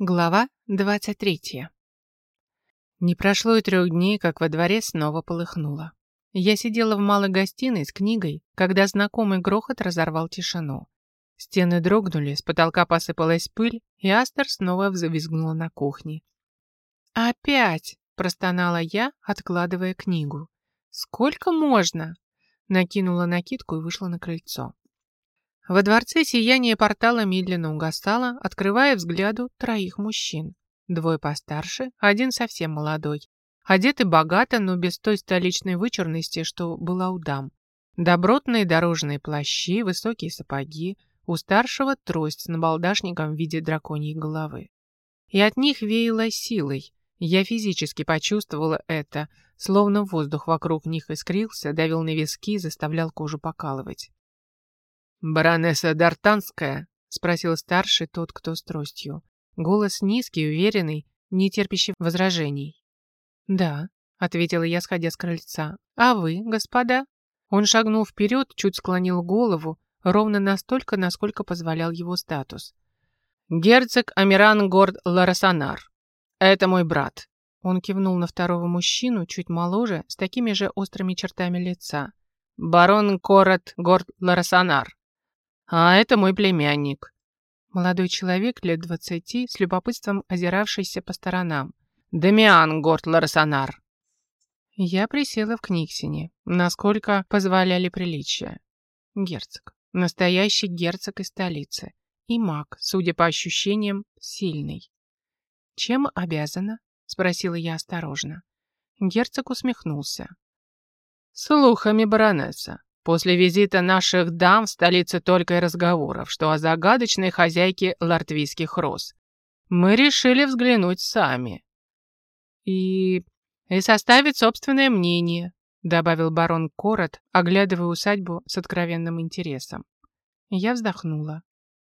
Глава 23. Не прошло и трех дней, как во дворе снова полыхнуло. Я сидела в малой гостиной с книгой, когда знакомый грохот разорвал тишину. Стены дрогнули, с потолка посыпалась пыль, и Астер снова взвизгнула на кухне. «Опять!» – простонала я, откладывая книгу. «Сколько можно?» Накинула накидку и вышла на крыльцо. Во дворце сияние портала медленно угасало, открывая взгляду троих мужчин. Двое постарше, один совсем молодой. Одеты богато, но без той столичной вычурности, что была у дам. Добротные дорожные плащи, высокие сапоги, у старшего трость с набалдашником в виде драконьей головы. И от них веяло силой. Я физически почувствовала это, словно воздух вокруг них искрился, давил на виски, заставлял кожу покалывать. «Баронесса Дартанская?» — спросил старший тот, кто с тростью. Голос низкий, уверенный, не терпящий возражений. «Да», — ответила я, сходя с крыльца. «А вы, господа?» Он шагнул вперед, чуть склонил голову, ровно настолько, насколько позволял его статус. «Герцог Амиран Горд Ларасанар. Это мой брат». Он кивнул на второго мужчину, чуть моложе, с такими же острыми чертами лица. «Барон Корот Горд Ларасанар. А это мой племянник. Молодой человек лет двадцати, с любопытством озиравшийся по сторонам. Дамиан Горд Ларсонар. Я присела в Книксине, насколько позволяли приличия. Герцог. Настоящий герцог из столицы. И маг, судя по ощущениям, сильный. «Чем обязана?» — спросила я осторожно. Герцог усмехнулся. «Слухами, баронесса. После визита наших дам в столице только и разговоров, что о загадочной хозяйке лартвийских роз. Мы решили взглянуть сами. И... и составить собственное мнение, добавил барон Корот, оглядывая усадьбу с откровенным интересом. Я вздохнула.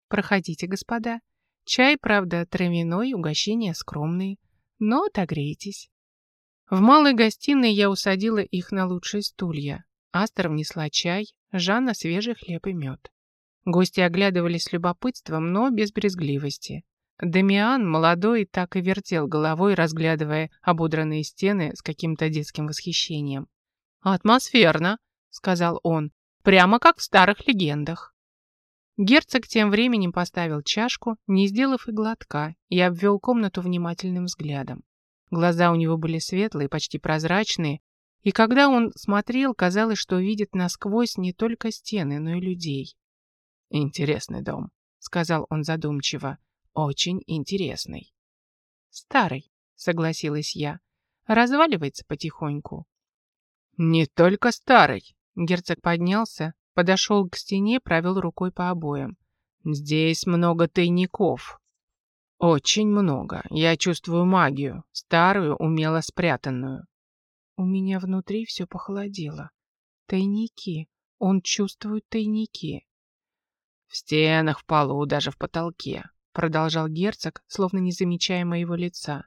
Проходите, господа. Чай, правда, травяной, угощения скромные, но отогрейтесь. В малой гостиной я усадила их на лучшие стулья. Астер внесла чай, Жанна свежий хлеб и мед. Гости оглядывались с любопытством, но без брезгливости. Дамиан, молодой, так и вертел головой, разглядывая ободранные стены с каким-то детским восхищением. «Атмосферно», — сказал он, — «прямо как в старых легендах». Герцог тем временем поставил чашку, не сделав и глотка, и обвел комнату внимательным взглядом. Глаза у него были светлые, почти прозрачные, и когда он смотрел, казалось, что видит насквозь не только стены, но и людей. «Интересный дом», — сказал он задумчиво. «Очень интересный». «Старый», — согласилась я. «Разваливается потихоньку». «Не только старый». Герцог поднялся, подошел к стене, провел рукой по обоям. «Здесь много тайников». «Очень много. Я чувствую магию, старую, умело спрятанную. У меня внутри все похолодело. Тайники. Он чувствует тайники. В стенах, в полу, даже в потолке, продолжал герцог, словно не замечая моего лица.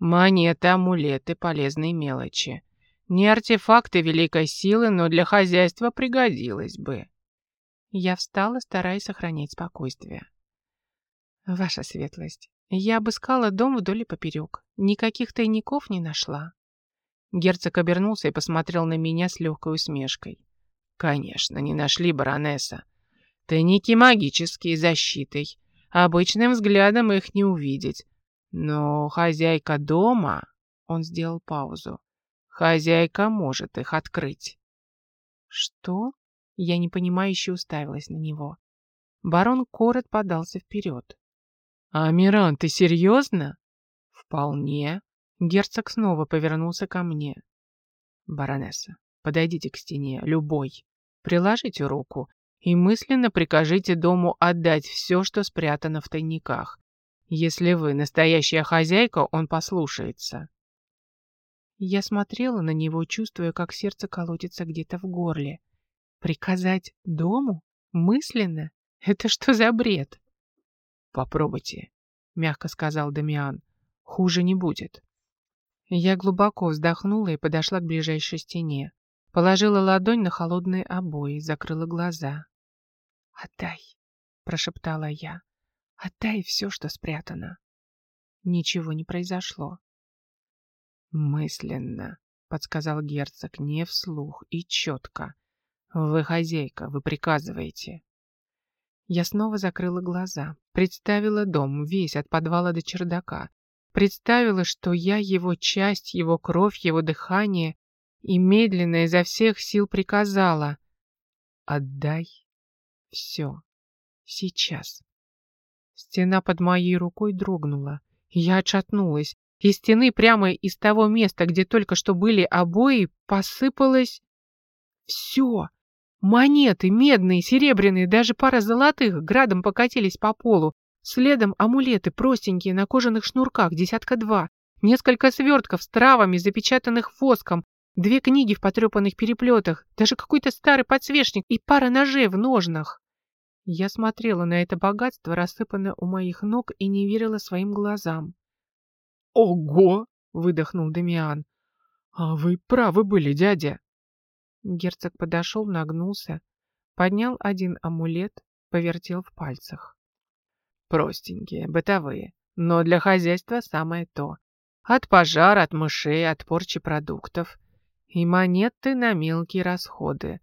Монеты, амулеты, полезные мелочи. Не артефакты великой силы, но для хозяйства пригодилось бы. Я встала, стараясь сохранять спокойствие. Ваша светлость, я обыскала дом вдоль и поперек. Никаких тайников не нашла. Герцог обернулся и посмотрел на меня с легкой усмешкой. «Конечно, не нашли баронесса. Тайники магические, защитой. Обычным взглядом их не увидеть. Но хозяйка дома...» Он сделал паузу. «Хозяйка может их открыть». «Что?» Я непонимающе уставилась на него. Барон Корот подался вперед. «Амиран, ты серьезно?» «Вполне», Герцог снова повернулся ко мне. «Баронесса, подойдите к стене, любой. Приложите руку и мысленно прикажите дому отдать все, что спрятано в тайниках. Если вы настоящая хозяйка, он послушается». Я смотрела на него, чувствуя, как сердце колотится где-то в горле. «Приказать дому? Мысленно? Это что за бред?» «Попробуйте», — мягко сказал Дамиан. «Хуже не будет». Я глубоко вздохнула и подошла к ближайшей стене. Положила ладонь на холодные обои, закрыла глаза. «Отдай», — прошептала я. «Отдай все, что спрятано». Ничего не произошло. «Мысленно», — подсказал герцог, не вслух и четко. «Вы хозяйка, вы приказываете». Я снова закрыла глаза, представила дом весь от подвала до чердака, представила, что я его часть, его кровь, его дыхание, и медленно изо всех сил приказала «Отдай все, сейчас». Стена под моей рукой дрогнула. Я отшатнулась. Из стены прямо из того места, где только что были обои, посыпалось все. Монеты, медные, серебряные, даже пара золотых градом покатились по полу. Следом амулеты простенькие на кожаных шнурках, десятка два. Несколько свертков с травами, запечатанных воском. Две книги в потрепанных переплетах. Даже какой-то старый подсвечник и пара ножей в ножнах. Я смотрела на это богатство, рассыпанное у моих ног, и не верила своим глазам. «Ого!» — выдохнул Дамиан. «А вы правы были, дядя!» Герцог подошел, нагнулся, поднял один амулет, повертел в пальцах. «Простенькие, бытовые, но для хозяйства самое то. От пожара, от мышей, от порчи продуктов. И монеты на мелкие расходы.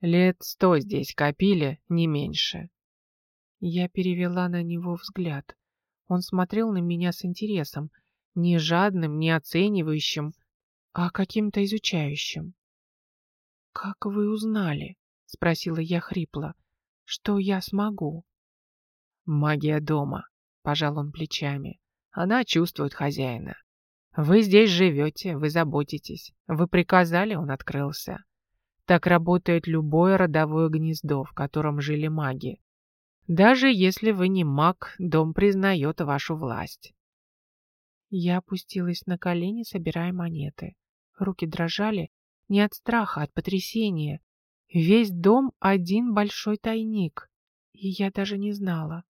Лет сто здесь копили, не меньше. Я перевела на него взгляд. Он смотрел на меня с интересом, не жадным, не оценивающим, а каким-то изучающим. «Как вы узнали?» — спросила я хрипло. «Что я смогу?» «Магия дома», — пожал он плечами. «Она чувствует хозяина. Вы здесь живете, вы заботитесь. Вы приказали, он открылся. Так работает любое родовое гнездо, в котором жили маги. Даже если вы не маг, дом признает вашу власть. Я опустилась на колени, собирая монеты. Руки дрожали не от страха, а от потрясения. Весь дом — один большой тайник, и я даже не знала.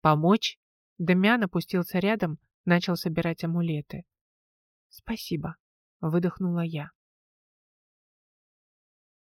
«Помочь?» Дамян опустился рядом, начал собирать амулеты. «Спасибо», — выдохнула я.